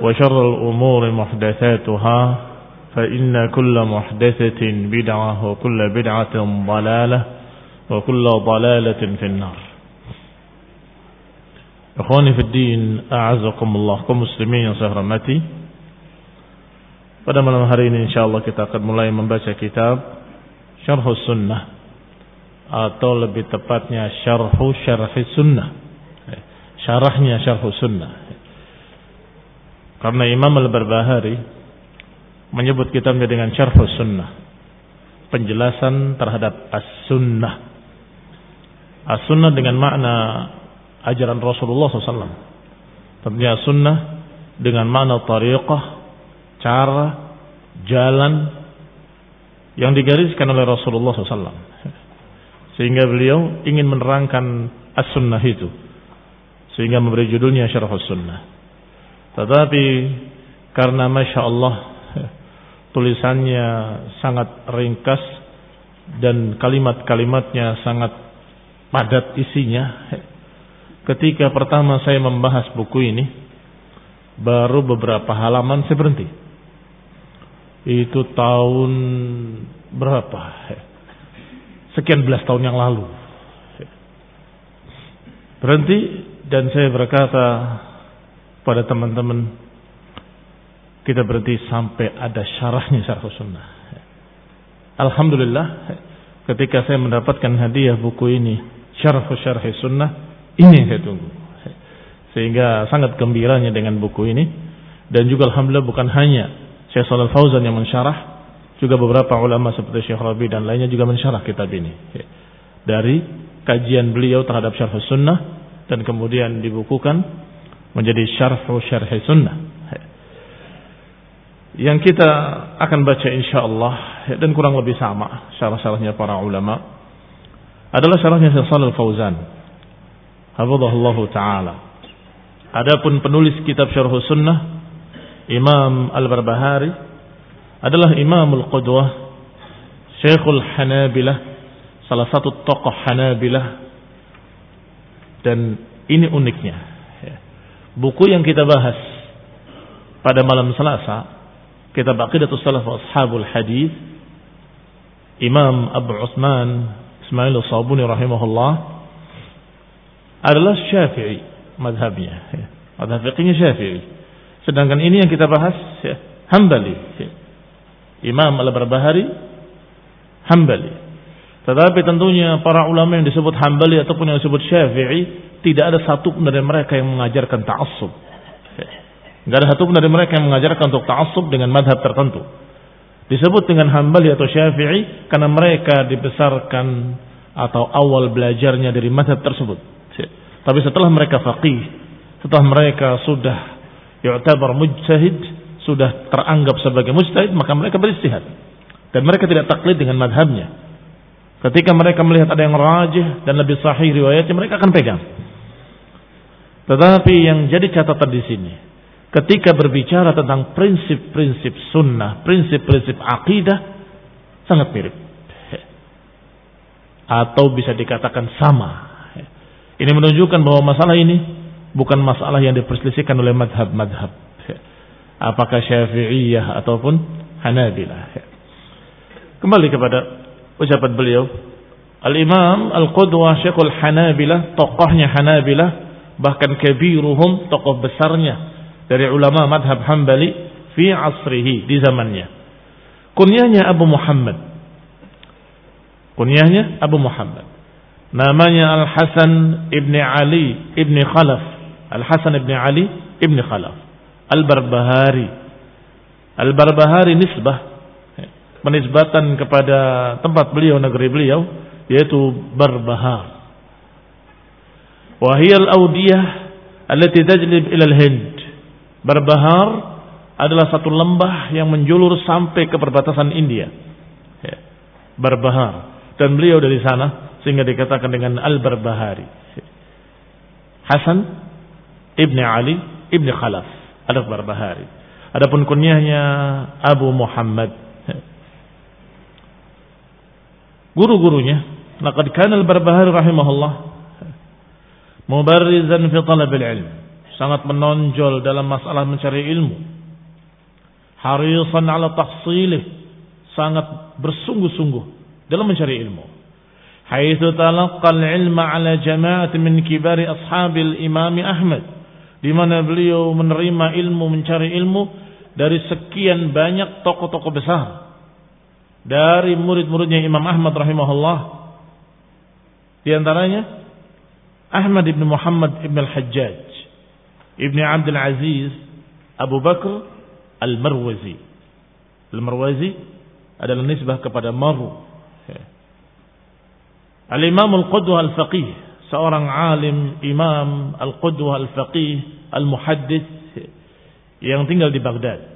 وشر الأمور محدثاتها فإن كل محدثة بدعة وكل بدعة ضلالة وكل ضلالة في النار Ikhwani fi din, a'azakumullah kaum muslimin yang saya hormati. Pada malam hari ini insyaallah kita akan mulai membaca kitab Syarh Sunnah atau lebih tepatnya Syarh Syarh Sunnah. Syarahnya Syarh Sunnah. Karena Imam Al-Barbahari menyebut kitabnya dengan Syarh Sunnah. Penjelasan terhadap As-Sunnah. As-Sunnah dengan makna ajaran Rasulullah SAW. Tentunya sunnah dengan mana tariqah, cara, jalan yang digariskan oleh Rasulullah SAW. Sehingga beliau ingin menerangkan as-sunnah itu. Sehingga memberi judulnya syarah sunnah. Tetapi karena Masya Allah tulisannya sangat ringkas dan kalimat-kalimatnya sangat padat isinya ketika pertama saya membahas buku ini, baru beberapa halaman saya berhenti. Itu tahun berapa? Sekian belas tahun yang lalu. Berhenti dan saya berkata pada teman-teman, kita berhenti sampai ada syarahnya syarah sunnah. Alhamdulillah, ketika saya mendapatkan hadiah buku ini, syarah syarah sunnah, ini yang saya tunggu. Sehingga sangat gembiranya dengan buku ini. Dan juga Alhamdulillah bukan hanya Syekh Salal Fauzan yang mensyarah. Juga beberapa ulama seperti Syekh Rabi dan lainnya juga mensyarah kitab ini. Dari kajian beliau terhadap syarh sunnah. Dan kemudian dibukukan menjadi syarh syarh sunnah. Yang kita akan baca insya Allah dan kurang lebih sama syarah-syarahnya para ulama adalah syarahnya Syekh Fauzan Hafizahullah taala. Adapun penulis kitab Syarh Sunnah Imam Al-Barbahari adalah Imamul Qudwah Syekhul Hanabilah salah satu tokoh Hanabilah dan ini uniknya buku yang kita bahas pada malam Selasa kitab Aqidatus Salaf Ashabul Hadis Imam Abu Utsman Ismail Sabuni rahimahullah adalah Syafi'i madhabnya. Ya. Madhab fikihnya Syafi'i. Sedangkan ini yang kita bahas ya, Hambali. Ya. Imam Al-Barbahari Hambali. Tetapi tentunya para ulama yang disebut Hambali ataupun yang disebut Syafi'i tidak ada satu pun dari mereka yang mengajarkan ta'assub. Tidak ada satu pun dari mereka yang mengajarkan untuk ta'assub dengan madhab tertentu. Disebut dengan Hambali atau Syafi'i karena mereka dibesarkan atau awal belajarnya dari madhab tersebut. Tapi setelah mereka faqih, setelah mereka sudah yu'tabar mujtahid, sudah teranggap sebagai mujtahid, maka mereka beristihad. Dan mereka tidak taklid dengan madhabnya. Ketika mereka melihat ada yang rajih dan lebih sahih riwayatnya, mereka akan pegang. Tetapi yang jadi catatan di sini, ketika berbicara tentang prinsip-prinsip sunnah, prinsip-prinsip akidah, sangat mirip. Atau bisa dikatakan sama. Ini menunjukkan bahwa masalah ini bukan masalah yang diperselisihkan oleh madhab-madhab. Apakah syafi'iyah ataupun hanabilah. Kembali kepada ucapan beliau. Al-Imam Al-Qudwa Syekhul Hanabilah, tokohnya Hanabilah, bahkan kebiruhum, tokoh besarnya dari ulama madhab Hambali fi asrihi di zamannya. Kunyahnya Abu Muhammad. Kunyahnya Abu Muhammad. Namanya Al-Hasan ibn Ali ibn Khalaf. Al-Hasan ibn Ali ibn Khalaf. Al-Barbahari. Al-Barbahari nisbah. Menisbatan kepada tempat beliau, negeri beliau. Yaitu Barbahar. Wahiyal Audiyah Allati tajlib Hind. Barbahar adalah satu lembah yang menjulur sampai ke perbatasan India. Ya. Barbahar. Dan beliau dari sana sehingga dikatakan dengan Al-Barbahari. Hasan Ibni Ali Ibni Khalaf Al-Barbahari. Adapun kunyahnya Abu Muhammad. Guru-gurunya, laqad kana Al-Barbahari rahimahullah mubarrizan fi talabil ilm. Sangat menonjol dalam masalah mencari ilmu. Harisan ala tahsilih. Sangat bersungguh-sungguh dalam mencari ilmu. Haitsu talaqqal ilma ala jama'at min kibari ashabil imam Ahmad. Di mana beliau menerima ilmu mencari ilmu dari sekian banyak tokoh-tokoh besar. Dari murid-muridnya Imam Ahmad rahimahullah. Di antaranya Ahmad ibn Muhammad ibn al-Hajjaj ibn Abdul Aziz Abu Bakr al-Marwazi. al-Marwazi adalah nisbah kepada Maru Al-Imam Al-Qudwa Al-Faqih, seorang alim, imam Al-Qudwa Al-Faqih, Al-Muhaddith yang tinggal di Baghdad.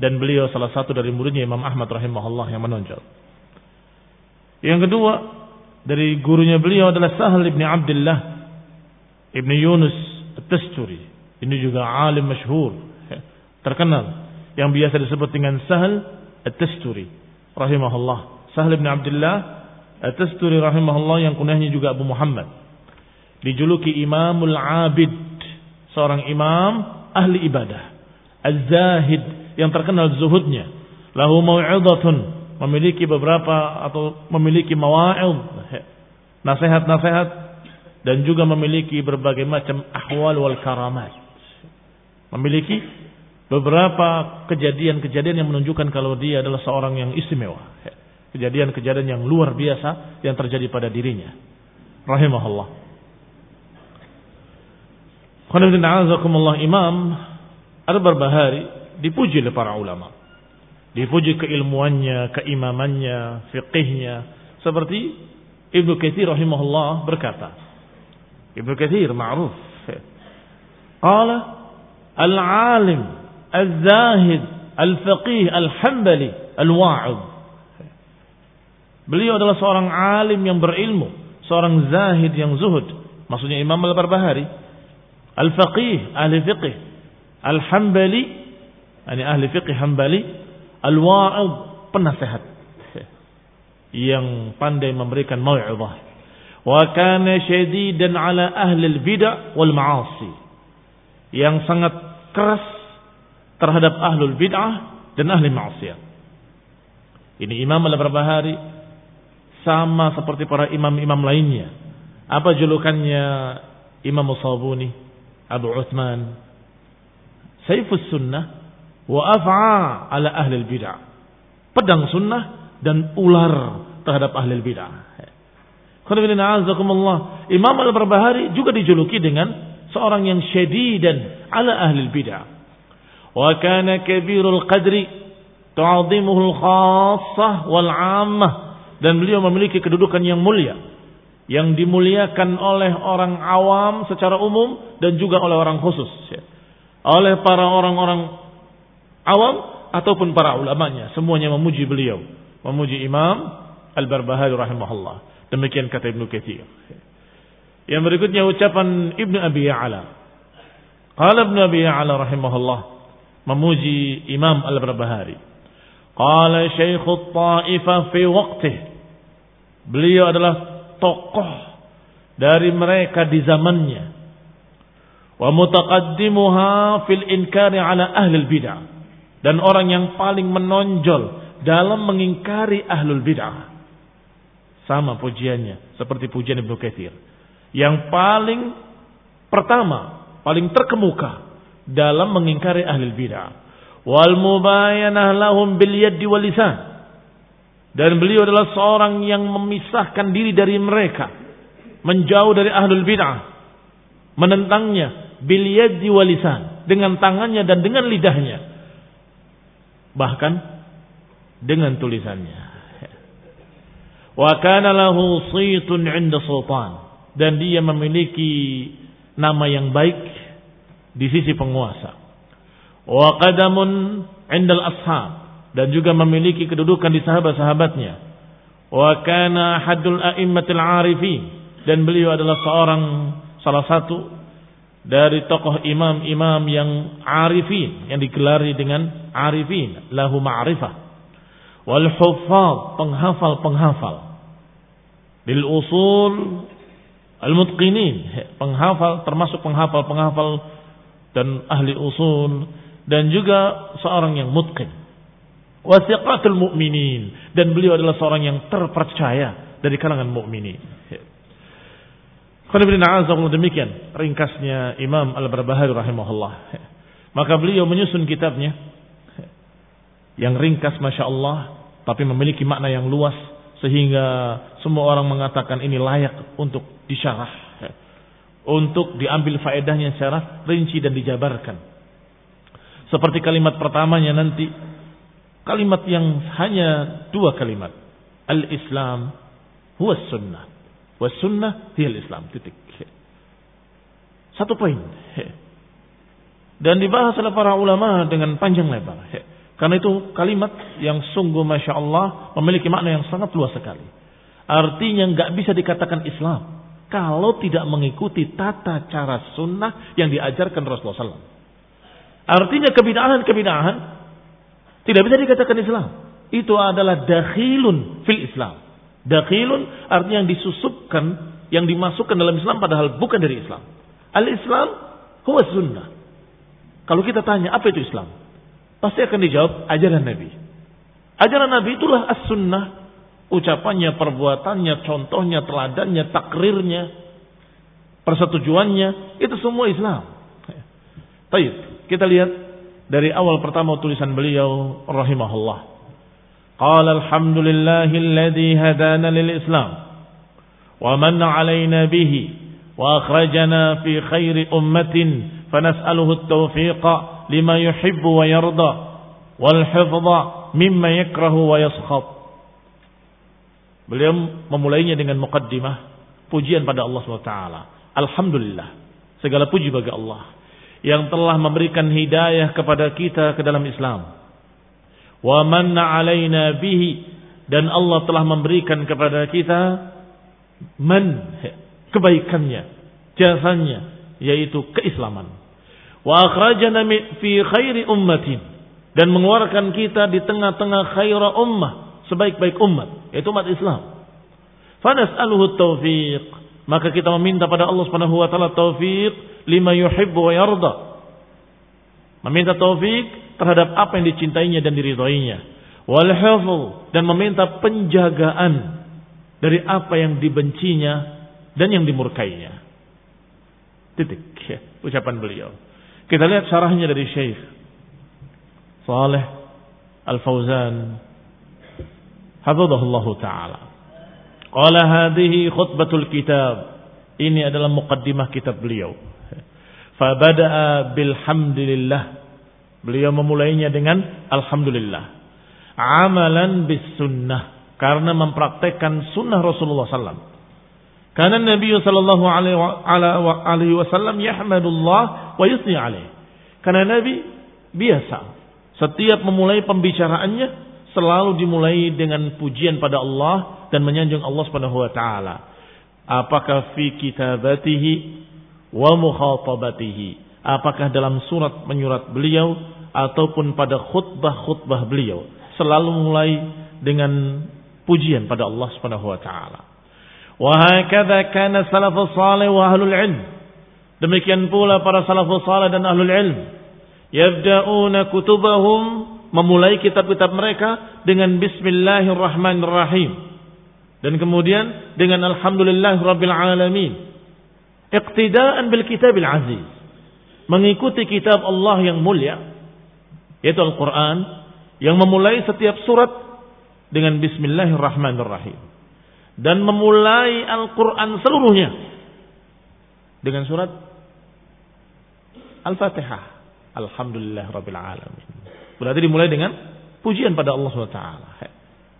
Dan beliau salah satu dari muridnya Imam Ahmad rahimahullah yang menonjol. Yang kedua, dari gurunya beliau adalah Sahal ibn Abdullah ibn Yunus At-Tasturi. Ini juga alim masyhur, terkenal yang biasa disebut dengan Sahal At-Tasturi rahimahullah. Sahal ibn Abdullah At-Tasturi rahimahullah yang kunyahnya juga Abu Muhammad. Dijuluki Imamul Abid, seorang imam ahli ibadah. Az-Zahid yang terkenal zuhudnya. Lahu mau'izatun, memiliki beberapa atau memiliki mawa'id, nasihat-nasihat dan juga memiliki berbagai macam ahwal wal karamat. Memiliki beberapa kejadian-kejadian yang menunjukkan kalau dia adalah seorang yang istimewa kejadian-kejadian yang luar biasa yang terjadi pada dirinya. Rahimahullah. Imam Al-Barbahari dipuji oleh para ulama. Dipuji keilmuannya, keimamannya, fiqihnya. Seperti Ibnu Katsir rahimahullah berkata. Ibnu Katsir ma'ruf. Qala al-alim, al-zahid, al-faqih, al-hanbali, al-wa'id Beliau adalah seorang alim yang berilmu, seorang zahid yang zuhud. Maksudnya Imam Al-Barbahari, al-faqih, ahli fiqih, al-hambali, ini ahli fiqih hambali, al-wa'id, penasehat yang pandai memberikan mau'izah. Wa kana syadidan ala ahli al-bid'ah wal ma'asi. Yang sangat keras terhadap ahlul bid'ah dan ahli maksiat. Ini Imam Al-Barbahari sama seperti para imam-imam lainnya. Apa julukannya Imam Musabuni, Abu Uthman? Saifus sunnah wa af'a ala ahli bid'ah. Pedang sunnah dan ular terhadap ahli bid'ah. Imam Al-Barbahari juga dijuluki dengan seorang yang syadidan ala ahli bid'ah. Wa kana kabirul qadri tu'azimuhu al-khassah wal 'ammah dan beliau memiliki kedudukan yang mulia yang dimuliakan oleh orang awam secara umum dan juga oleh orang khusus. Ya. Oleh para orang-orang awam ataupun para ulamanya. Semuanya memuji beliau. Memuji Imam Al-Barbahari rahimahullah. Demikian kata Ibnu Katsir. Yang berikutnya ucapan Ibnu Abi Ya'la. Qala Ibnu Abi Ya'la rahimahullah memuji Imam Al-Barbahari. Qala Syekh Taifah fi waqtih. Beliau adalah tokoh dari mereka di zamannya. Wa mutaqaddimuha fil inkari ala ahli bid'ah. Dan orang yang paling menonjol dalam mengingkari ahlul bid'ah. Sama pujiannya seperti pujian Ibnu Katsir yang paling pertama, paling terkemuka dalam mengingkari ahli bid'ah. Wal mubayanah lahum bil yaddi wal lisan. Dan beliau adalah seorang yang memisahkan diri dari mereka. Menjauh dari ahlul bid'ah. Menentangnya bil yaddi wal lisan. Dengan tangannya dan dengan lidahnya. Bahkan dengan tulisannya. Wa kana lahu saytun 'inda sultan. Dan dia memiliki nama yang baik di sisi penguasa. Wa qadamun indal ashab. Dan juga memiliki kedudukan di sahabat-sahabatnya. Wa kana hadul a'immatil arifin. Dan beliau adalah seorang salah satu dari tokoh imam-imam yang arifin. Yang digelari dengan arifin. Lahu ma'rifah wal huffaz penghafal-penghafal bil usul Al-mutqinin, penghafal termasuk penghafal-penghafal dan ahli usul dan juga seorang yang mutqin. Wasiqatul mu'minin dan beliau adalah seorang yang terpercaya dari kalangan mukminin. demikian ringkasnya Imam Al-Barbahari rahimahullah. Maka beliau menyusun kitabnya yang ringkas Masya Allah tapi memiliki makna yang luas sehingga semua orang mengatakan ini layak untuk disyarah. Untuk diambil faedahnya secara rinci dan dijabarkan. Seperti kalimat pertamanya nanti kalimat yang hanya dua kalimat. Al-islam huwa sunnah. Wa sunnah hiya islam titik. Satu poin. Dan dibahas oleh para ulama dengan panjang lebar karena itu kalimat yang sungguh Masya Allah memiliki makna yang sangat luas sekali. Artinya nggak bisa dikatakan Islam. Kalau tidak mengikuti tata cara sunnah yang diajarkan Rasulullah SAW. Artinya kebidahan-kebidahan tidak bisa dikatakan Islam. Itu adalah dakhilun fil Islam. Dakhilun artinya yang disusupkan, yang dimasukkan dalam Islam padahal bukan dari Islam. Al-Islam huwa sunnah. Kalau kita tanya apa itu Islam? Pasti akan dijawab ajaran Nabi. Ajaran Nabi itulah as-sunnah. Ucapannya, perbuatannya, contohnya, teladannya, takrirnya, persetujuannya. Itu semua Islam. Baik, kita lihat dari awal pertama tulisan beliau rahimahullah. Qala alhamdulillahilladzi hadana lil Islam wa manna alaina bihi wa akhrajana fi khairi ummatin fanas'aluhu at-tawfiqa lima yuhibbu wa yarda wal hifdha mimma yakrahu wa yaskhat. Beliau memulainya dengan mukaddimah pujian pada Allah SWT. Alhamdulillah. Segala puji bagi Allah yang telah memberikan hidayah kepada kita ke dalam Islam. Wa manna alaina bihi dan Allah telah memberikan kepada kita man kebaikannya, jasanya yaitu keislaman wa akhrajana fi khairi ummatin. Dan mengeluarkan kita di tengah-tengah khaira ummah sebaik-baik umat yaitu umat Islam. Fanas'aluhu taufiq. Maka kita meminta pada Allah Subhanahu wa taala taufik lima yuhibbu wa yarda. Meminta taufik terhadap apa yang dicintainya dan diridhoinya. Wal dan meminta penjagaan dari apa yang dibencinya dan yang dimurkainya. Titik ya, ucapan beliau kita lihat syarahnya dari Syekh Saleh Al-Fauzan Hafizahullah Ta'ala. Qala hadhihi khutbatul kitab. Ini adalah muqaddimah kitab beliau. Fabada'a bilhamdulillah Beliau memulainya dengan Alhamdulillah. Amalan bis sunnah. Karena mempraktekkan sunnah Rasulullah SAW Karena Nabi sallallahu alaihi wasallam yahmadullah wa yusni alaih. Karena Nabi biasa setiap memulai pembicaraannya selalu dimulai dengan pujian pada Allah dan menyanjung Allah Subhanahu wa taala. Apakah fi kitabatihi wa mukhatabatihi? Apakah dalam surat menyurat beliau ataupun pada khutbah-khutbah beliau selalu mulai dengan pujian pada Allah Subhanahu wa taala. Wa hakadha kana salafus salih wa ahlul ilm. Demikian pula para salafus salih dan ahlul ilm. Yabda'una kutubahum memulai kitab-kitab mereka dengan bismillahirrahmanirrahim. Dan kemudian dengan alhamdulillah rabbil alamin. Iqtidaan bil kitabil aziz. Mengikuti kitab Allah yang mulia. Yaitu Al-Quran. Yang memulai setiap surat dengan bismillahirrahmanirrahim. Dan memulai Al-Quran seluruhnya. Dengan surat Al-Fatihah. Alhamdulillah rabbil alamin. Berarti dimulai dengan pujian pada Allah SWT.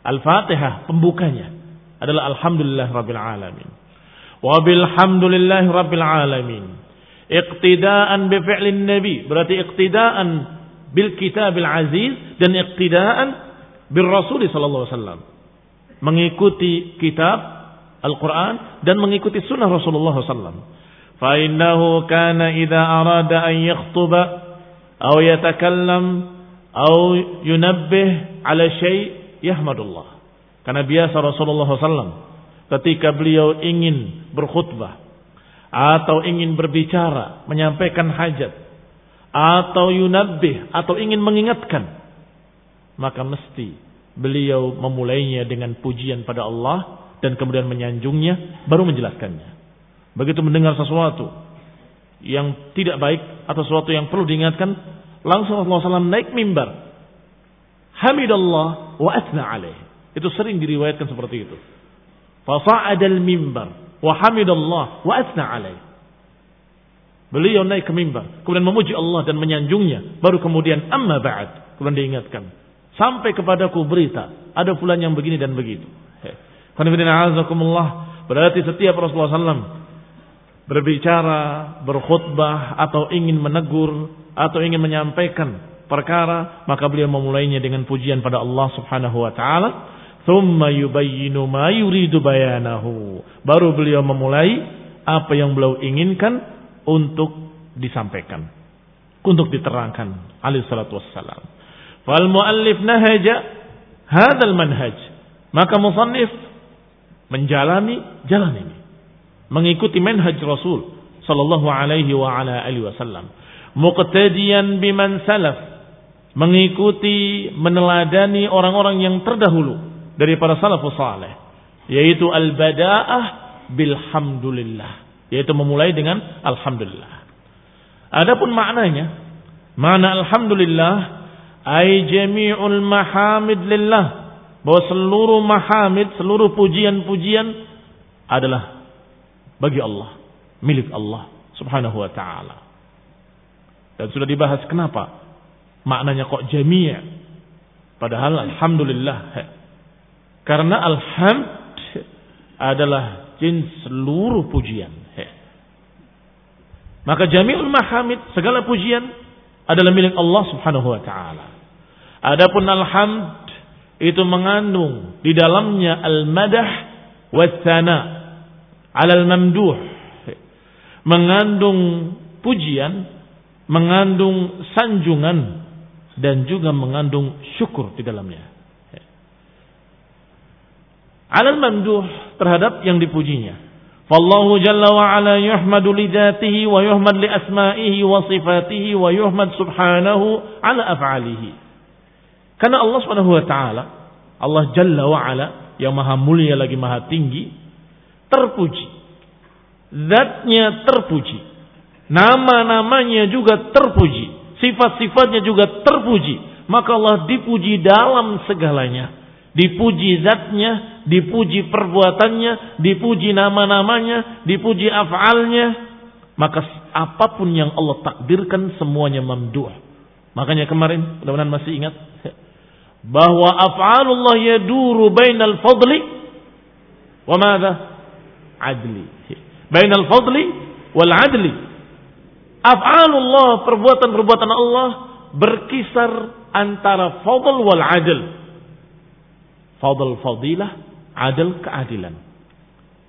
Al-Fatihah pembukanya adalah alhamdulillah rabbil alamin. Wa bilhamdulillah rabbil alamin. Iqtidaan bi fi'lin nabi, berarti iqtidaan bil kitabil aziz dan iqtidaan bil rasul sallallahu alaihi wasallam. Mengikuti kitab Al-Quran dan mengikuti sunnah Rasulullah SAW. فإنه كان إذا أراد أن يخطب أو يتكلم أو ينبه على شيء يحمد الله karena biasa Rasulullah SAW ketika beliau ingin berkhutbah atau ingin berbicara, menyampaikan hajat atau yunabbih atau ingin mengingatkan, maka mesti beliau memulainya dengan pujian pada Allah dan kemudian menyanjungnya baru menjelaskannya. Begitu mendengar sesuatu yang tidak baik atau sesuatu yang perlu diingatkan, langsung Rasulullah SAW naik mimbar. Hamidallah wa asna alaih. Itu sering diriwayatkan seperti itu. Fasa'adal mimbar wa hamidallah wa asna alaih. Beliau naik ke mimbar, kemudian memuji Allah dan menyanjungnya, baru kemudian amma ba'd, kemudian diingatkan. Sampai kepadaku berita, ada fulan yang begini dan begitu. Berarti setiap Rasulullah SAW berbicara, berkhutbah, atau ingin menegur, atau ingin menyampaikan perkara, maka beliau memulainya dengan pujian pada Allah Subhanahu wa taala Thumma yubayyinu ma yuridu bayanahu. Baru beliau memulai apa yang beliau inginkan untuk disampaikan. Untuk diterangkan. Alaihi salatu wassalam. Fal muallif nahaja hadal manhaj. Maka musannif menjalani jalan ini. Mengikuti manhaj Rasul sallallahu alaihi wa ala alihi wasallam. Muqtadiyan biman salaf. Mengikuti, meneladani orang-orang yang terdahulu dari para salafus saleh yaitu al-bada'ah bilhamdulillah yaitu memulai dengan alhamdulillah adapun maknanya makna alhamdulillah ay jami'ul mahamid lillah bahwa seluruh mahamid seluruh pujian-pujian adalah bagi Allah milik Allah subhanahu wa taala dan sudah dibahas kenapa maknanya kok jami' padahal alhamdulillah karena alhamd adalah jins seluruh pujian. Maka jami'ul mahamid, segala pujian adalah milik Allah subhanahu wa ta'ala. Adapun alhamd itu mengandung di dalamnya al-madah wa alal mamduh. Mengandung pujian, mengandung sanjungan dan juga mengandung syukur di dalamnya alal mamduh terhadap yang dipujinya. Fallahu jalla wa ala yuhmadu li dzatihi wa yuhmad li asma'ihi wa sifatihi wa yuhmad subhanahu ala af'alihi. Karena Allah Subhanahu wa taala, Allah jalla wa ala yang maha mulia lagi maha tinggi terpuji. Zatnya terpuji. Nama-namanya juga terpuji. Sifat-sifatnya juga terpuji. Maka Allah dipuji dalam segalanya. Dipuji zatnya, dipuji perbuatannya, dipuji nama-namanya, dipuji af'alnya, maka apa pun yang Allah takdirkan semuanya mamduh. Makanya kemarin, mudah-mudahan masih ingat bahwa af'alullah yaduru bainal fadli wa madha adli. Bainal fadli wal adli. Af'alullah, perbuatan-perbuatan Allah berkisar antara fadl wal adl. Fadl fadilah, adl keadilan.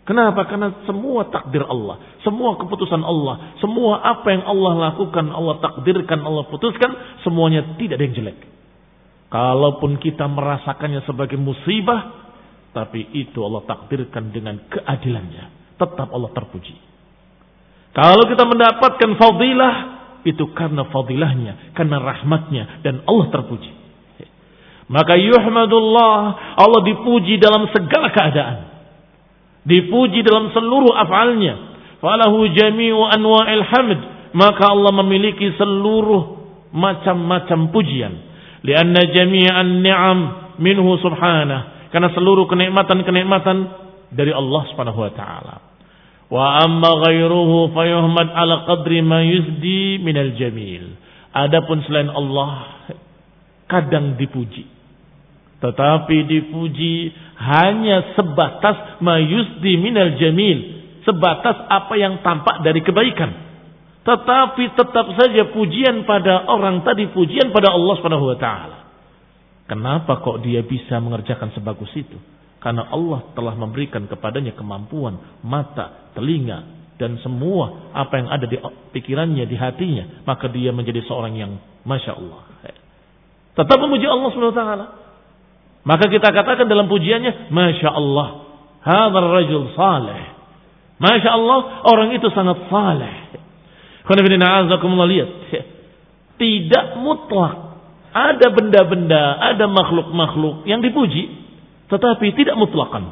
Kenapa? Karena semua takdir Allah, semua keputusan Allah, semua apa yang Allah lakukan, Allah takdirkan, Allah putuskan, semuanya tidak ada yang jelek. Kalaupun kita merasakannya sebagai musibah, tapi itu Allah takdirkan dengan keadilannya. Tetap Allah terpuji. Kalau kita mendapatkan fadilah, itu karena fadilahnya, karena rahmatnya, dan Allah terpuji. Maka yuhmadullah, Allah dipuji dalam segala keadaan. Dipuji dalam seluruh af'alnya. Falahu jami'u anwa'il hamd. Maka Allah memiliki seluruh macam-macam pujian. Lianna jami'an ni'am minhu subhanah. Karena seluruh kenikmatan-kenikmatan dari Allah subhanahu wa ta'ala. Wa amma ghairuhu fayuhmad ala qadri ma yusdi minal jamil. Adapun selain Allah kadang dipuji. Tetapi dipuji hanya sebatas mayusdi minal jamil, sebatas apa yang tampak dari kebaikan. Tetapi tetap saja pujian pada orang tadi pujian pada Allah Subhanahu wa taala. Kenapa kok dia bisa mengerjakan sebagus itu? Karena Allah telah memberikan kepadanya kemampuan mata, telinga, dan semua apa yang ada di pikirannya, di hatinya. Maka dia menjadi seorang yang Masya Allah. Tetap memuji Allah taala. Maka kita katakan dalam pujiannya, Masya Allah, hadar rajul saleh. Masya Allah, orang itu sangat saleh. Tidak mutlak. Ada benda-benda, ada makhluk-makhluk yang dipuji. Tetapi tidak mutlakan.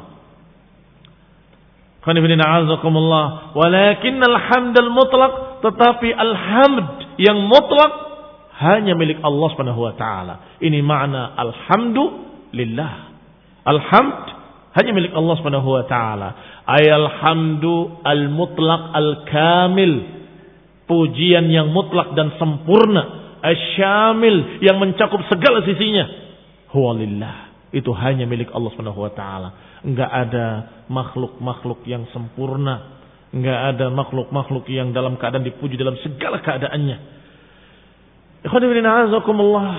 Walakin alhamdul mutlak. Tetapi alhamd yang mutlak hanya milik Allah subhanahu wa ta'ala. Ini makna alhamdu lillah. Alhamd hanya milik Allah Subhanahu wa taala. Ayal al mutlaq al kamil. Pujian yang mutlak dan sempurna, asyamil yang mencakup segala sisinya. Huwalillah. Itu hanya milik Allah Subhanahu wa taala. Enggak ada makhluk-makhluk yang sempurna. Enggak ada makhluk-makhluk yang dalam keadaan dipuji dalam segala keadaannya. Ikhwan fillah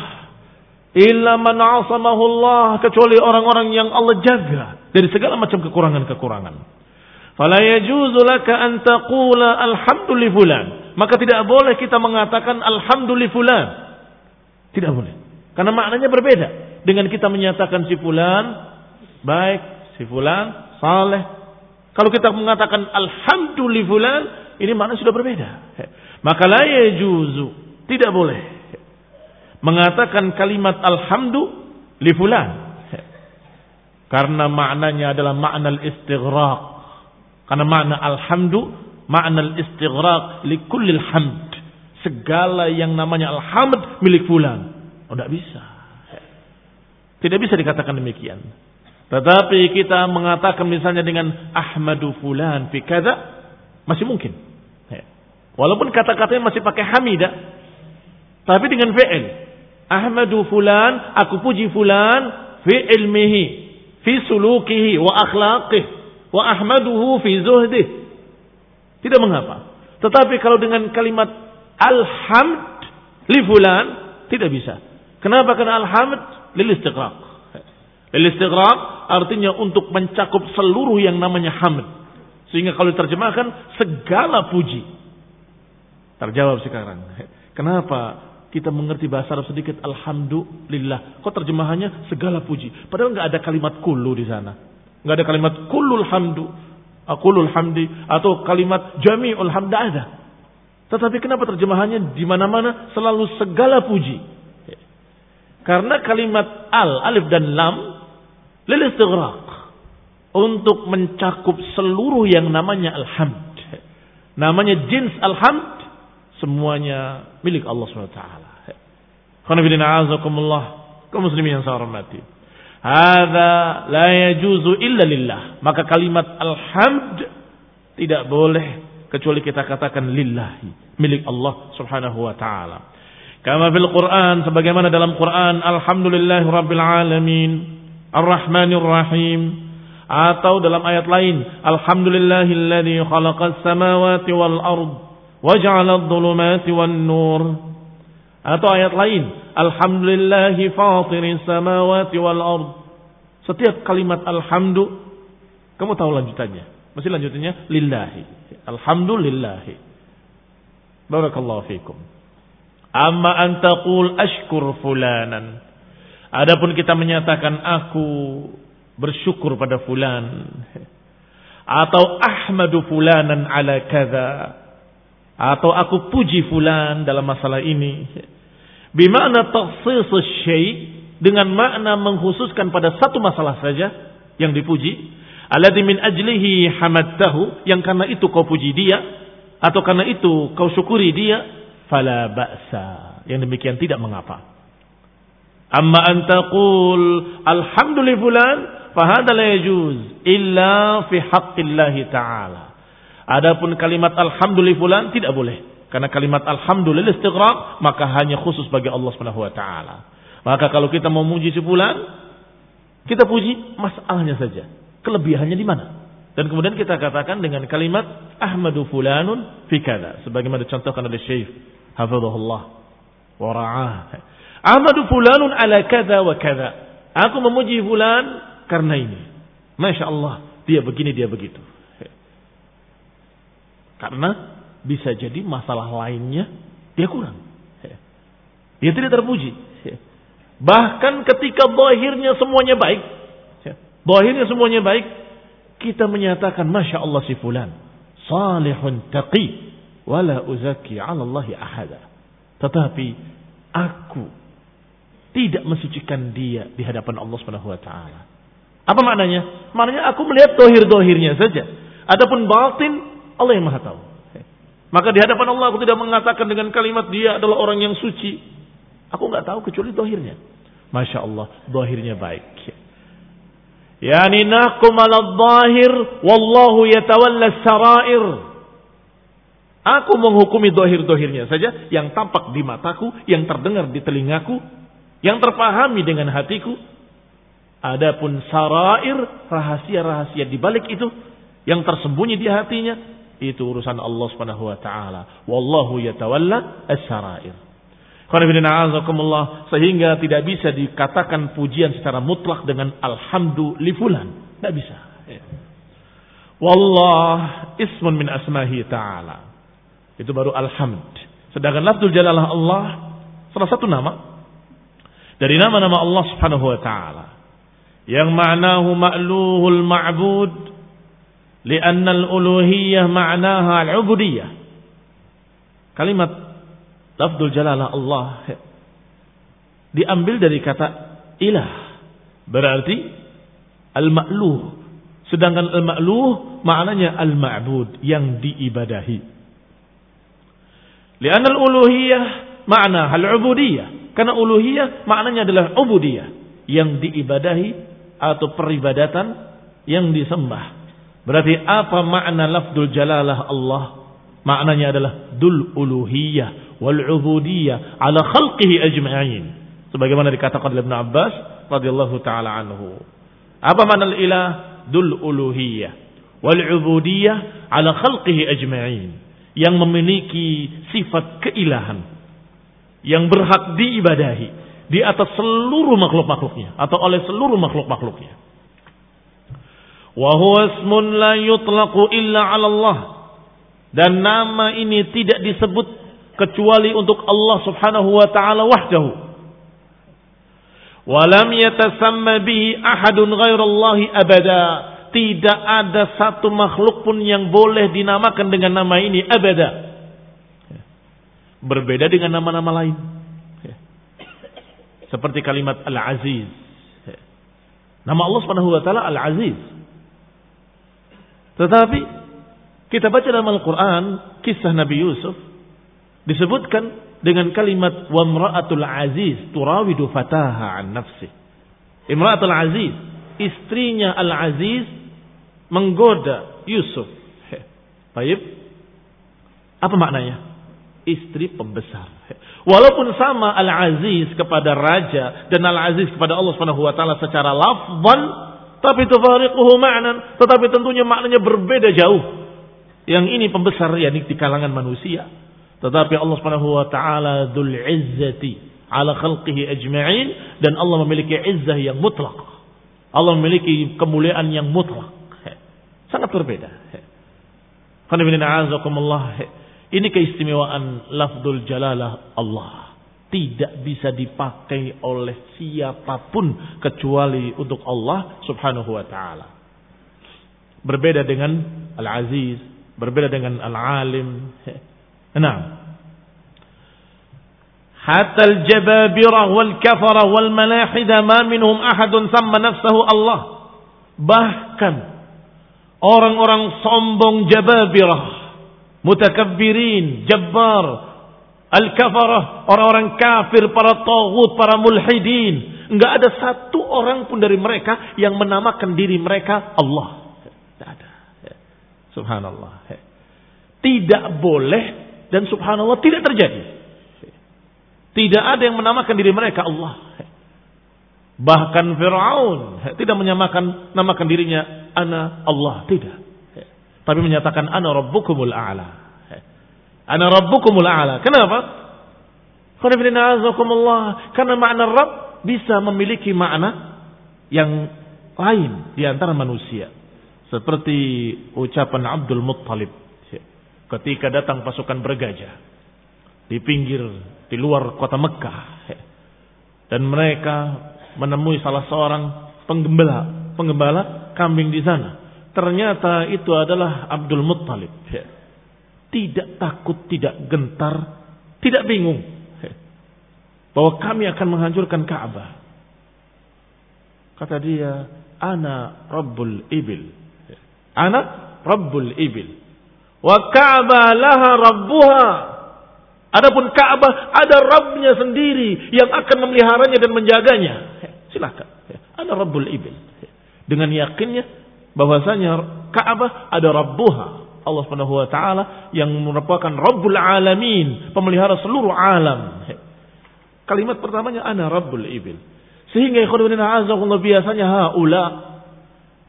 Illa man asamahullah kecuali orang-orang yang Allah jaga dari segala macam kekurangan-kekurangan. Fala yajuzu laka an taqula alhamdulillah. Maka tidak boleh kita mengatakan alhamdulillah. Tidak boleh. Karena maknanya berbeda dengan kita menyatakan si fulan baik, si fulan saleh. Kalau kita mengatakan alhamdulillah ini makna sudah berbeda. Maka la yajuzu, tidak boleh mengatakan kalimat alhamdu li fulan. Karena maknanya adalah makna istighraq. Karena makna alhamdu makna istighraq li kullil hamd. Segala yang namanya alhamd milik fulan. Oh, tidak bisa. Tidak bisa dikatakan demikian. Tetapi kita mengatakan misalnya dengan Ahmadu fulan fi kada masih mungkin. Walaupun kata-katanya masih pakai hamidah, tapi dengan fi'il. Ahmadu fulan, aku puji fulan fi ilmihi, fi sulukihi wa akhlaqih, wa ahmaduhu fi zuhdih. Tidak mengapa. Tetapi kalau dengan kalimat alhamd li fulan tidak bisa. Kenapa? Karena alhamd lil istighraq. Lil istighraq artinya untuk mencakup seluruh yang namanya hamd. Sehingga kalau diterjemahkan segala puji. Terjawab sekarang. Kenapa kita mengerti bahasa Arab sedikit alhamdulillah. Kok terjemahannya segala puji. Padahal nggak ada kalimat kullu di sana. Nggak ada kalimat kullul hamdu, akulul hamdi atau kalimat jami'ul hamd ada. Tetapi kenapa terjemahannya di mana-mana selalu segala puji? Karena kalimat al, alif dan lam lil istighraq untuk mencakup seluruh yang namanya alhamd. Namanya jins alhamd semuanya milik Allah SWT. Khonafidina azakumullah. Kau muslimin yang saya hormati. Hada la yajuzu illa lillah. Maka kalimat alhamd tidak boleh kecuali kita katakan lillahi. Milik Allah subhanahu wa ta'ala. Kama fil Quran. Sebagaimana dalam Quran. Alhamdulillahi rabbil alamin. Ar-Rahmanir Rahim. Atau dalam ayat lain, Alhamdulillahilladzi khalaqas samawati wal ard wa ja'ala adh-dhulumati wan nur. Atau ayat lain, Alhamdulillahi fatiris samawati wal ard. Setiap kalimat alhamdu kamu tahu lanjutannya. Masih lanjutannya lillahi. Alhamdulillahi. Barakallahu fikum. Amma antaqul ashkur fulanan. Adapun kita menyatakan aku bersyukur pada fulan atau ahmadu fulanan ala kada atau aku puji fulan dalam masalah ini bimana takhsis syai dengan makna mengkhususkan pada satu masalah saja yang dipuji alladzi min ajlihi hamadtahu yang karena itu kau puji dia atau karena itu kau syukuri dia fala ba'sa yang demikian tidak mengapa amma antaqul alhamdulillah fulan Fahada la yajuz illa fi haqqillahi ta'ala. Adapun kalimat alhamdulillah fulan tidak boleh. Karena kalimat alhamdulillah istighraq maka hanya khusus bagi Allah Subhanahu wa taala. Maka kalau kita mau memuji si fulan, kita puji masalahnya saja. Kelebihannya di mana? Dan kemudian kita katakan dengan kalimat ahmadu fulanun fi kada sebagaimana dicontohkan oleh Syekh hafizahullah wa ra'ah. Ahmadu fulanun ala kada wa kada. Aku memuji fulan karena ini. Masya Allah, dia begini, dia begitu. Karena bisa jadi masalah lainnya dia kurang. Dia tidak terpuji. Bahkan ketika bahirnya semuanya baik. Bahirnya semuanya baik. Kita menyatakan Masya Allah si fulan. Salihun taqi. Wala uzaki ala Allahi ahada. Tetapi aku tidak mensucikan dia di hadapan Allah Subhanahu wa taala. Apa maknanya? Maknanya aku melihat dohir-dohirnya saja. Adapun batin, Allah yang maha tahu. Maka di hadapan Allah aku tidak mengatakan dengan kalimat dia adalah orang yang suci. Aku nggak tahu kecuali dohirnya. Masya Allah, dohirnya baik. Yani nahkum ala zahir, wallahu yatawalla sarair. Aku menghukumi dohir-dohirnya saja yang tampak di mataku, yang terdengar di telingaku, yang terpahami dengan hatiku, Adapun sarair, rahasia-rahasia di balik itu yang tersembunyi di hatinya, itu urusan Allah Subhanahu wa taala. Wallahu yatawalla as-sarair. sehingga tidak bisa dikatakan pujian secara mutlak dengan alhamdulillah. Tidak bisa. Ya. Wallah ismun min asmahi ta'ala. Itu baru alhamd. Sedangkan lafzul jalalah Allah salah satu nama dari nama-nama Allah Subhanahu wa taala yang ma'nahu ma'luhul ma'bud lianna al-uluhiyah ma'naha al-ubudiyah kalimat lafdul jalalah Allah diambil dari kata ilah. Berarti al-ma'luh. Sedangkan al-ma'luh maknanya al-ma'bud yang diibadahi. lianna al-uluhiyah ma'naha al-ubudiyah karena uluhiyah maknanya adalah ubudiyah. Yang diibadahi atau peribadatan yang disembah. Berarti apa makna lafdul jalalah Allah? Maknanya adalah dul uluhiyah wal ubudiyah ala khalqihi ajma'in. Sebagaimana dikatakan oleh Ibn Abbas radhiyallahu taala anhu. Apa makna ilah? Dul uluhiyah wal ubudiyah ala khalqihi ajma'in. Yang memiliki sifat keilahan yang berhak diibadahi di atas seluruh makhluk-makhluknya atau oleh seluruh makhluk-makhluknya. Wa huwa illa 'ala Allah. Dan nama ini tidak disebut kecuali untuk Allah Subhanahu wa taala wahdahu. Wa lam yatasamma bihi ahadun ghairallahi abada. Tidak ada satu makhluk pun yang boleh dinamakan dengan nama ini abada. Berbeda dengan nama-nama lain. Seperti kalimat Al-Aziz. Nama Allah Subhanahu wa taala Al-Aziz. Tetapi kita baca dalam Al-Qur'an kisah Nabi Yusuf disebutkan dengan kalimat wa imra'atul aziz turawidu fataha an nafsi. Imra'atul aziz, istrinya Al-Aziz menggoda Yusuf. Baik. Apa maknanya? Istri pembesar. Walaupun sama Al-Aziz kepada raja dan Al-Aziz kepada Allah Subhanahu wa taala secara lafzan, Tapi tufariquhu ma'nan, tetapi tentunya maknanya berbeda jauh. Yang ini pembesar yakni di kalangan manusia. Tetapi Allah Subhanahu wa taala dzul izzati ala khalqihi ajma'in dan Allah memiliki izzah yang mutlak. Allah memiliki kemuliaan yang mutlak. Sangat berbeda. Ini keistimewaan lafzul jalalah Allah. Tidak bisa dipakai oleh siapa pun kecuali untuk Allah subhanahu wa ta'ala. Berbeda dengan Al-Aziz, Berbeda dengan al-alim. Nah. Hatta al-jababirah wal kafara wal malahida ma minhum ahadun samma nafsahu Allah. Bahkan orang-orang sombong jababirah, mutakabbirin, jabbar, al-kafarah, orang-orang kafir, para taghut, para mulhidin, enggak ada satu orang pun dari mereka yang menamakan diri mereka Allah. Subhanallah. Tidak boleh dan subhanallah tidak terjadi. Tidak ada yang menamakan diri mereka Allah. Bahkan Fir'aun tidak menyamakan namakan dirinya ana Allah, tidak. Tapi menyatakan ana rabbukumul a'la. Ana rabbukumul a'la. Kenapa? Karena makna Rabb bisa memiliki makna yang lain di antara manusia. Seperti ucapan Abdul Muttalib ketika datang pasukan bergajah di pinggir di luar kota Mekah dan mereka menemui salah seorang penggembala penggembala kambing di sana. Ternyata itu adalah Abdul Muttalib. Tidak takut, tidak gentar, tidak bingung bahwa kami akan menghancurkan Ka'bah. Kata dia, "Ana Rabbul Ibil." Ana Rabbul Ibil. Wa Ka'bah laha Rabbuha. Adapun Ka'bah ada Rabbnya sendiri yang akan memeliharanya dan menjaganya. Silakan. Ada Rabbul Ibil. Dengan yakinnya bahwasanya Ka'bah ada Rabbuha. Allah Subhanahu wa taala yang merupakan Rabbul Alamin, pemelihara seluruh alam. Kalimat pertamanya ana Rabbul Ibil. Sehingga ikhwan biasanya haula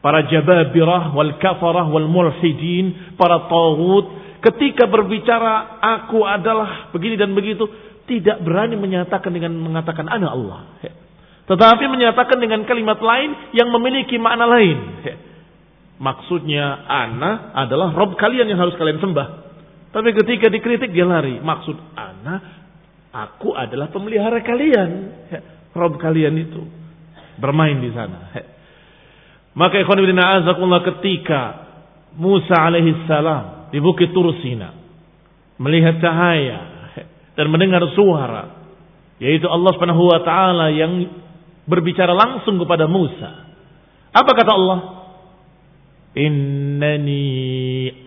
para jababirah wal kafarah wal mulhidin, para tagut, ketika berbicara aku adalah begini dan begitu, tidak berani menyatakan dengan mengatakan ana Allah. Tetapi menyatakan dengan kalimat lain yang memiliki makna lain. Maksudnya ana adalah Rob kalian yang harus kalian sembah. Tapi ketika dikritik dia lari. Maksud ana, aku adalah pemelihara kalian. Rob kalian itu. Bermain di sana. Maka ikhwan ibn a'azakullah ketika Musa alaihi salam di Bukit Tursina melihat cahaya dan mendengar suara yaitu Allah Subhanahu wa taala yang berbicara langsung kepada Musa. Apa kata Allah? Innani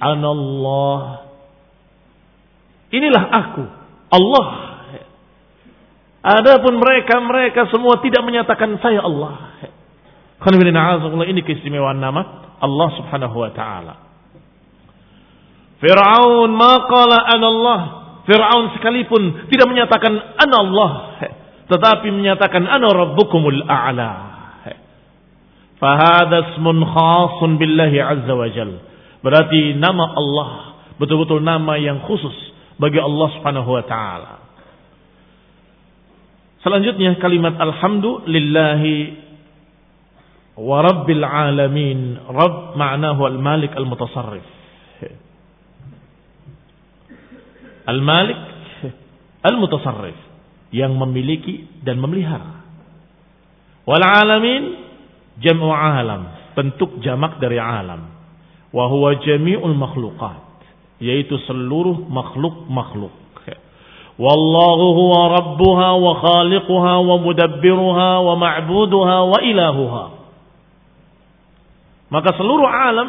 anallah. Inilah aku, Allah. Adapun mereka mereka semua tidak menyatakan saya Allah. Ini keistimewaan nama Allah subhanahu wa ta'ala. Fir'aun maqala Allah. Fir'aun sekalipun tidak menyatakan an Allah. Tetapi menyatakan ana rabbukumul. Fahada ismun khasun billahi azza wa jal. Berarti nama Allah betul-betul nama yang khusus bagi Allah subhanahu wa ta'ala. Selanjutnya kalimat alhamdulillahi wa rabbil alamin. Rabb ma'nahu al-malik al-mutasarrif. Al-malik al-mutasarrif. Yang memiliki dan memelihara. Wal alamin jam'u alam bentuk jamak dari alam wa huwa jami'ul makhluqat yaitu seluruh makhluk-makhluk wallahu huwa rabbuha wa khaliquha wa mudabbiruha wa ma'buduha wa ilahuha maka seluruh alam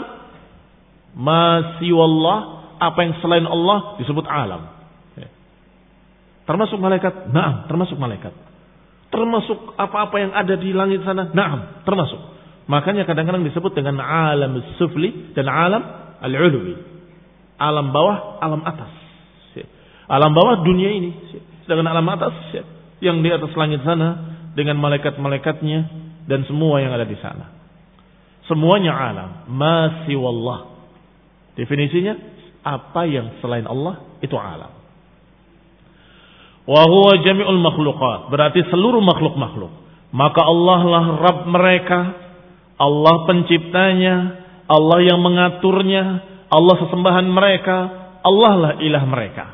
masih Allah apa yang selain Allah disebut alam. Termasuk malaikat? Naam, termasuk malaikat. Termasuk apa-apa yang ada di langit sana? Naam, termasuk. Makanya kadang-kadang disebut dengan alam sufli dan alam al-ulwi. Alam bawah, alam atas. Alam bawah dunia ini. Sedangkan alam atas yang di atas langit sana dengan malaikat-malaikatnya dan semua yang ada di sana. Semuanya alam. Masih wallah. Definisinya apa yang selain Allah itu alam. Wa huwa jami'ul makhluqat. Berarti seluruh makhluk-makhluk. Maka Allah lah Rabb mereka. Allah penciptanya. Allah yang mengaturnya. Allah sesembahan mereka. Allah lah ilah mereka.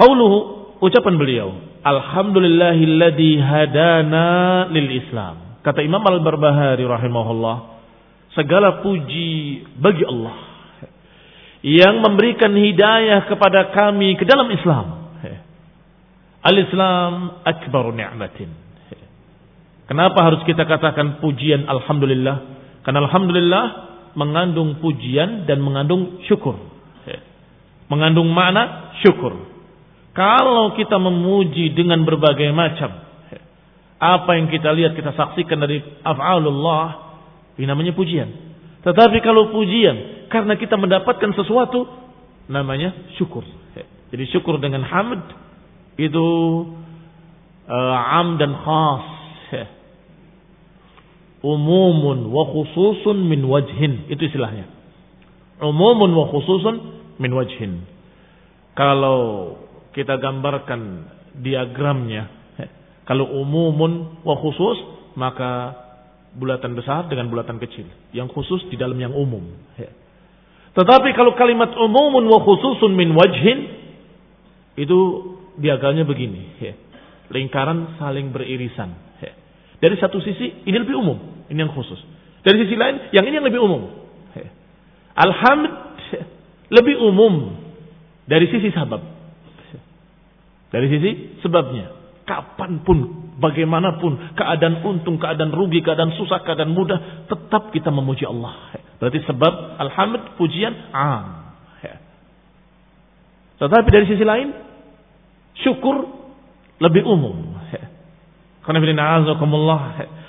Qauluhu ucapan beliau. Alhamdulillahilladzi hadana lil Islam. Kata Imam Al-Barbahari rahimahullah. Segala puji bagi Allah yang memberikan hidayah kepada kami ke dalam Islam. Al-Islam akbaru ni'matin. Kenapa harus kita katakan pujian Alhamdulillah? Karena Alhamdulillah mengandung pujian dan mengandung syukur. Mengandung makna syukur. Kalau kita memuji dengan berbagai macam. Apa yang kita lihat, kita saksikan dari af'alullah. Ini namanya pujian. Tetapi kalau pujian karena kita mendapatkan sesuatu namanya syukur. Jadi syukur dengan hamd itu uh, am dan khas. Umumun wa khususun min wajhin. Itu istilahnya. Umumun wa khususun min wajhin. Kalau kita gambarkan diagramnya. Kalau umumun wa khusus maka bulatan besar dengan bulatan kecil. Yang khusus di dalam yang umum. Tetapi kalau kalimat umumun wa khususun min wajhin itu diagalnya begini, ya. Lingkaran saling beririsan. Ya. Dari satu sisi ini lebih umum, ini yang khusus. Dari sisi lain yang ini yang lebih umum. Ya. Alhamd ya, lebih umum dari sisi sabab. Dari sisi sebabnya. Kapan pun, bagaimanapun, keadaan untung, keadaan rugi, keadaan susah, keadaan mudah, tetap kita memuji Allah. Berarti sebab alhamd pujian am. Ya. Tetapi dari sisi lain syukur lebih umum. Ya. Karena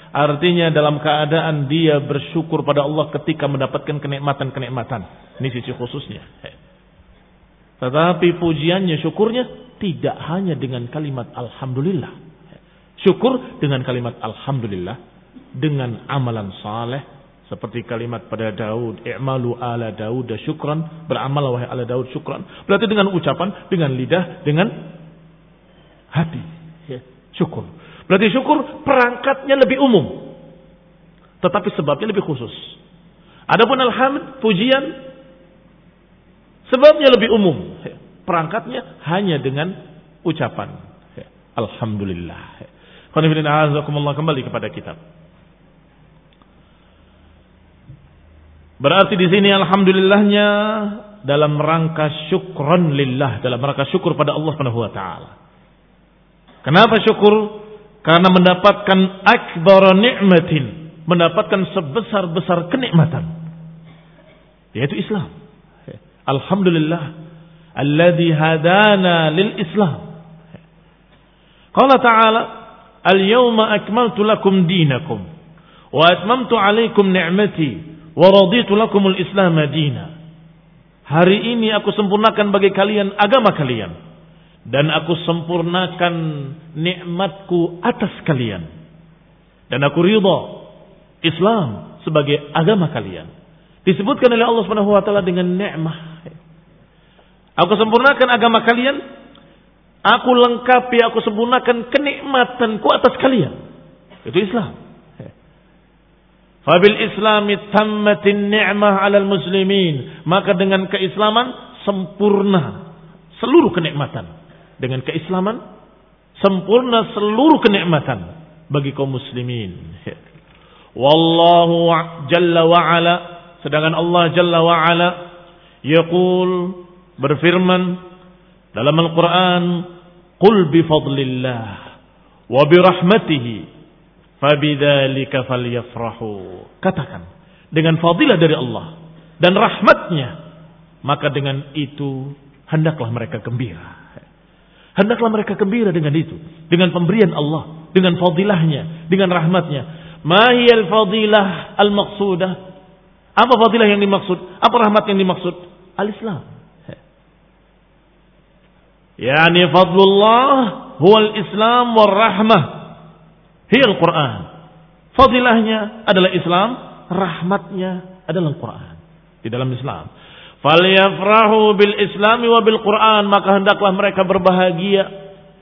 artinya dalam keadaan dia bersyukur pada Allah ketika mendapatkan kenikmatan-kenikmatan. Ini sisi khususnya. Ya. Tetapi pujiannya, syukurnya tidak hanya dengan kalimat alhamdulillah. Syukur dengan kalimat alhamdulillah dengan amalan saleh seperti kalimat pada Daud, "I'malu ala Daud syukran." Beramal wahai ala Daud syukran. Berarti dengan ucapan, dengan lidah, dengan hati. Ya, syukur. Berarti syukur perangkatnya lebih umum. Tetapi sebabnya lebih khusus. Adapun alhamd, pujian, sebabnya lebih umum. Ya, perangkatnya hanya dengan ucapan. Ya, Alhamdulillah. Kembali kepada kitab. Berarti di sini alhamdulillahnya dalam rangka syukron lillah, dalam rangka syukur pada Allah Subhanahu wa taala. Kenapa syukur? Karena mendapatkan akbar nikmatin, mendapatkan sebesar-besar kenikmatan yaitu Islam. Alhamdulillah alladzi hadana lil Islam. Qala ta'ala al-yawma akmaltu lakum dinakum wa atmamtu 'alaykum ni'mati wa raditu lakumul Islam madina. Hari ini aku sempurnakan bagi kalian agama kalian dan aku sempurnakan nikmatku atas kalian. Dan aku ridha Islam sebagai agama kalian. Disebutkan oleh Allah Subhanahu wa taala dengan nikmah. Aku sempurnakan agama kalian, aku lengkapi, aku sempurnakan kenikmatanku atas kalian. Itu Islam. Fabil islami tammatin ni'mah alal muslimin. Maka dengan keislaman sempurna seluruh kenikmatan. Dengan keislaman sempurna seluruh kenikmatan bagi kaum muslimin. Wallahu jalla wa ala sedangkan Allah jalla wa ala yaqul berfirman dalam Al-Qur'an qul bi fadlillah wa bi rahmatihi Fabidzalika falyafrahu. Katakan dengan fadilah dari Allah dan rahmatnya maka dengan itu hendaklah mereka gembira. Hendaklah mereka gembira dengan itu, dengan pemberian Allah, dengan fadilahnya, dengan rahmatnya. Mahiyal fadilah al-maqsudah? Apa fadilah yang dimaksud? Apa rahmat yang dimaksud? Al-Islam. Yani fadlullah huwal Islam wal rahmah. Hiya Al-Quran. Fadilahnya adalah Islam, rahmatnya adalah Al-Quran. Di dalam Islam. Falyafrahu bil islami wa bil Quran. Maka hendaklah mereka berbahagia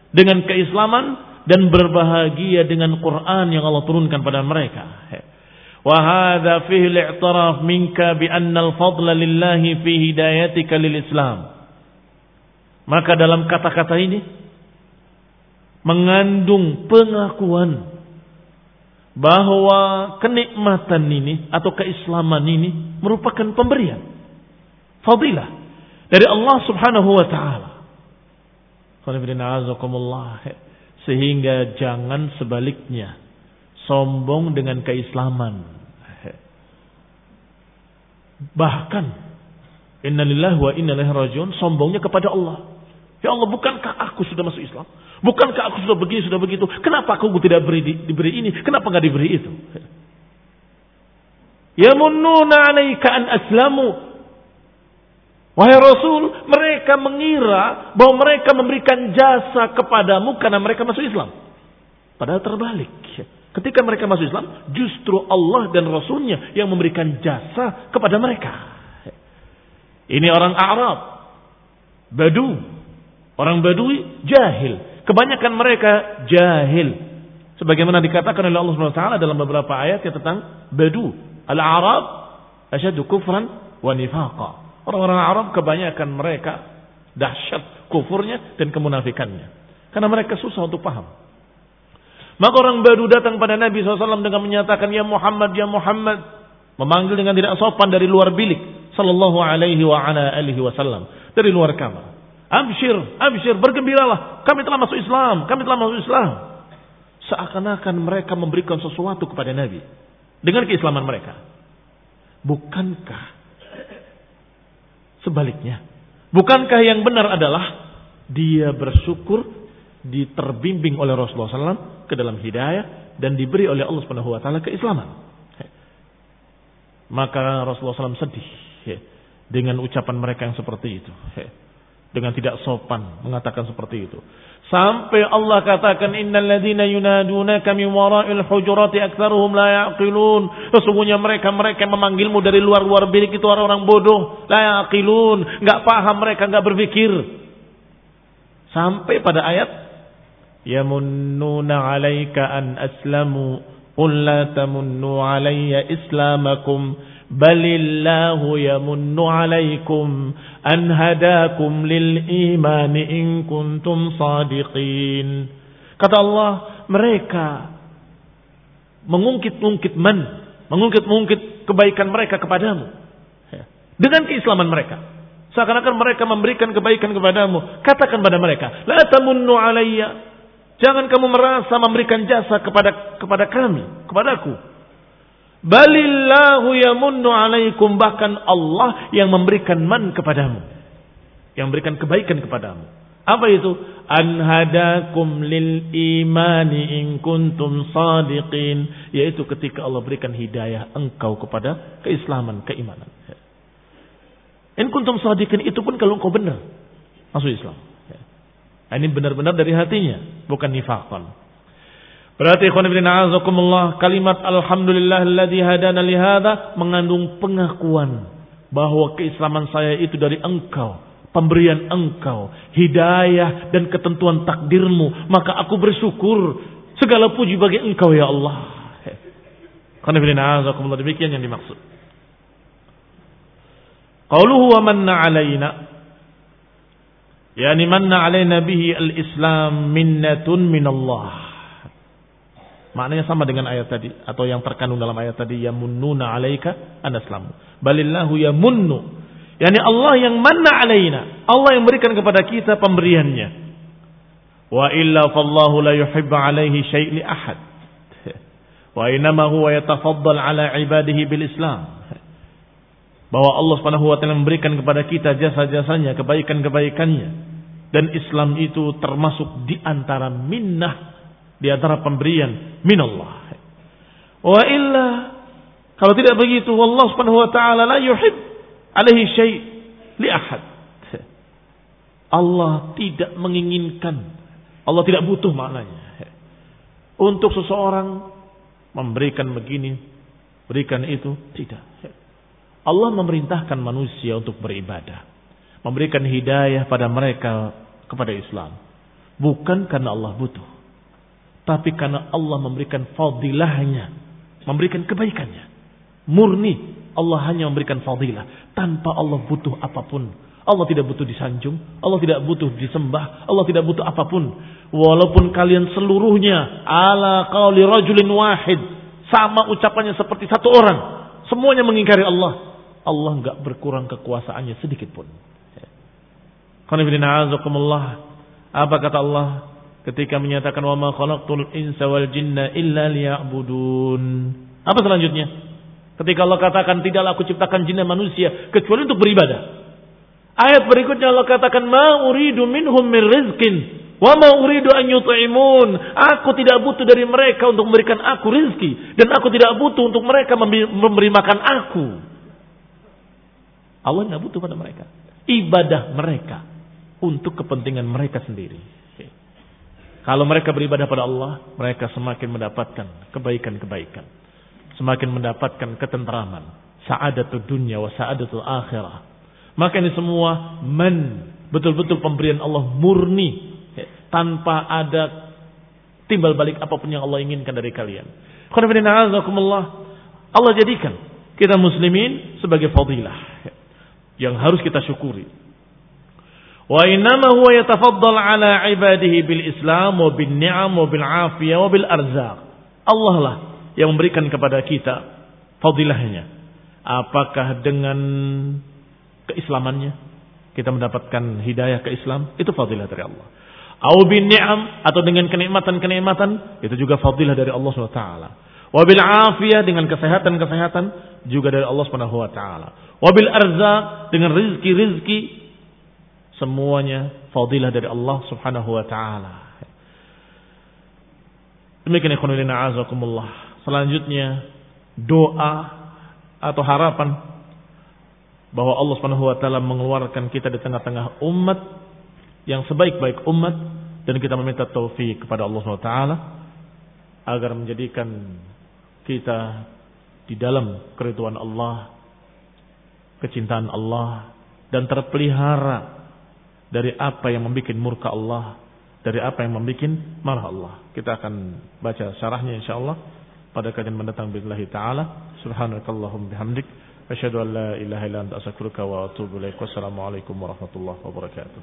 dengan keislaman dan berbahagia dengan Quran yang Allah turunkan pada mereka. Wahada fihi al-i'tiraf minka bi anna al-fadla lillahi fi hidayatika lil Islam. Maka dalam kata-kata ini mengandung pengakuan bahwa kenikmatan ini atau keislaman ini merupakan pemberian fadilah dari Allah Subhanahu wa taala. Sehingga jangan sebaliknya sombong dengan keislaman. Bahkan innalillahi wa inna ilaihi sombongnya kepada Allah. Ya Allah, bukankah aku sudah masuk Islam? Bukankah aku sudah begini, sudah begitu? Kenapa aku tidak beri, diberi ini? Kenapa nggak diberi itu? Ya munnuna alaika an aslamu. Wahai Rasul, mereka mengira bahwa mereka memberikan jasa kepadamu karena mereka masuk Islam. Padahal terbalik. Ketika mereka masuk Islam, justru Allah dan Rasulnya yang memberikan jasa kepada mereka. Ini orang Arab, Badu, orang Badui, jahil. Kebanyakan mereka jahil. Sebagaimana dikatakan oleh Allah SWT dalam beberapa ayat ya tentang Badu. Al-Arab asyadu kufran wa nifaqa. Orang-orang Arab kebanyakan mereka dahsyat kufurnya dan kemunafikannya. Karena mereka susah untuk paham. Maka orang Badu datang pada Nabi SAW dengan menyatakan, Ya Muhammad, Ya Muhammad. Memanggil dengan tidak sopan dari luar bilik. Sallallahu alaihi wa ala alihi wasallam. Dari luar kamar. Abshir, abshir, bergembiralah. Kami telah masuk Islam, kami telah masuk Islam. Seakan-akan mereka memberikan sesuatu kepada Nabi. Dengan keislaman mereka. Bukankah sebaliknya? Bukankah yang benar adalah dia bersyukur diterbimbing oleh Rasulullah SAW ke dalam hidayah dan diberi oleh Allah Subhanahu Wa Taala keislaman. Maka Rasulullah SAW sedih dengan ucapan mereka yang seperti itu dengan tidak sopan mengatakan seperti itu. Sampai Allah katakan innal ladzina yunadunaka min wara'il hujurati aktsaruhum la yaqilun. Sesungguhnya mereka-mereka yang memanggilmu dari luar-luar bilik itu orang-orang bodoh, la yaqilun, enggak paham mereka enggak berpikir. Sampai pada ayat yamunnuna 'alaika an aslamu qul la tamunnu 'alayya islamakum balillahu yamunnu 'alaikum an hadakum lil iman in kuntum sadiqin. Kata Allah, mereka mengungkit-ungkit man, mengungkit-ungkit kebaikan mereka kepadamu. Dengan keislaman mereka. Seakan-akan mereka memberikan kebaikan kepadamu. Katakan pada mereka, La tamunnu alayya. Jangan kamu merasa memberikan jasa kepada kepada kami, kepadaku. Balillahu yamunnu alaikum bahkan Allah yang memberikan man kepadamu. Yang memberikan kebaikan kepadamu. Apa itu? An hadakum lil imani in kuntum sadiqin. Yaitu ketika Allah berikan hidayah engkau kepada keislaman, keimanan. In kuntum sadiqin itu pun kalau engkau benar. Masuk Islam. Ini benar-benar dari hatinya. Bukan nifakon. Berarti ikhwan ibn a'azakumullah kalimat alhamdulillah alladhi hadana lihada mengandung pengakuan bahwa keislaman saya itu dari engkau, pemberian engkau, hidayah dan ketentuan takdirmu, maka aku bersyukur segala puji bagi engkau ya Allah. Ikhwan ibn a'azakumullah demikian yang dimaksud. Qauluhu wa manna alaina Yani manna alaina bihi al-islam minnatun min Allah Maknanya sama dengan ayat tadi atau yang terkandung dalam ayat tadi ya munnuna alaika anaslamu. Balillahu munnu. Yani Allah yang manna alaina. Allah yang berikan kepada kita pemberiannya. Wa illa fallahu la yuhibbu alaihi syai' li ahad. Wa inama huwa yatafaddal ala ibadihi bil Islam. Bahwa Allah Subhanahu wa taala memberikan kepada kita jasa-jasanya, kebaikan-kebaikannya. Dan Islam itu termasuk di antara minnah di antara pemberian minallah. Wa illa kalau tidak begitu Allah Subhanahu wa taala la yuhib alaihi syai li ahad. Allah tidak menginginkan. Allah tidak butuh maknanya. Untuk seseorang memberikan begini, berikan itu, tidak. Allah memerintahkan manusia untuk beribadah, memberikan hidayah pada mereka kepada Islam. Bukan karena Allah butuh, tapi karena Allah memberikan fadilahnya, memberikan kebaikannya. Murni Allah hanya memberikan fadilah tanpa Allah butuh apa pun. Allah tidak butuh disanjung, Allah tidak butuh disembah, Allah tidak butuh apa pun. Walaupun kalian seluruhnya ala qauli rajulin wahid, sama ucapannya seperti satu orang, semuanya mengingkari Allah. Allah enggak berkurang kekuasaannya sedikit pun. Apa kata Allah ketika menyatakan wa ma khalaqtul insa wal jinna illa liya'budun? Apa selanjutnya? Ketika Allah katakan tidaklah aku ciptakan jin dan manusia kecuali untuk beribadah. Ayat berikutnya Allah katakan ma uridu minhum min rizqin wa ma uridu an yut'imun. Aku tidak butuh dari mereka untuk memberikan aku rizki dan aku tidak butuh untuk mereka memberi makan aku. Allah tidak butuh pada mereka. Ibadah mereka untuk kepentingan mereka sendiri. Kalau mereka beribadah pada Allah, mereka semakin mendapatkan kebaikan-kebaikan. Semakin mendapatkan ketenteraman. Sa'adatul dunya wa sa'adatul akhirah maka ini semua men betul-betul pemberian Allah murni tanpa ada timbal balik apa pun yang Allah inginkan dari kalian. Allah jadikan kita muslimin sebagai fadilah ya, yang harus kita syukuri. Wa innama huwa yatafaddal ala ibadihi bil Islam wa bin ni'am wa bil wa bil arzaq. Allah lah yang memberikan kepada kita fadilahnya. Apakah dengan keislamannya, kita mendapatkan hidayah ke Islam, itu fadilah dari Allah. Au bin ni'am atau dengan kenikmatan-kenikmatan, itu juga fadilah dari Allah SWT. Wabil afiyah dengan kesehatan-kesehatan juga dari Allah Subhanahu wa taala. Wabil dengan rizki-rizki semuanya fadilah dari Allah Subhanahu wa taala. Demikian ikhwan azakumullah. Selanjutnya doa atau harapan bahwa Allah Subhanahu wa taala mengeluarkan kita di tengah-tengah umat yang sebaik-baik umat dan kita meminta taufik kepada Allah Subhanahu wa taala agar menjadikan kita di dalam keriduan Allah, kecintaan Allah dan terpelihara dari apa yang membuat murka Allah, dari apa yang membuat marah Allah. Kita akan baca syarahnya insya Allah. pada kajian mendatang billahi taala. Subhanakallahumma bihamdik asyhadu an la ilaha illa anta astaghfiruka wa atubu ilaik. Wassalamualaikum warahmatullahi wabarakatuh.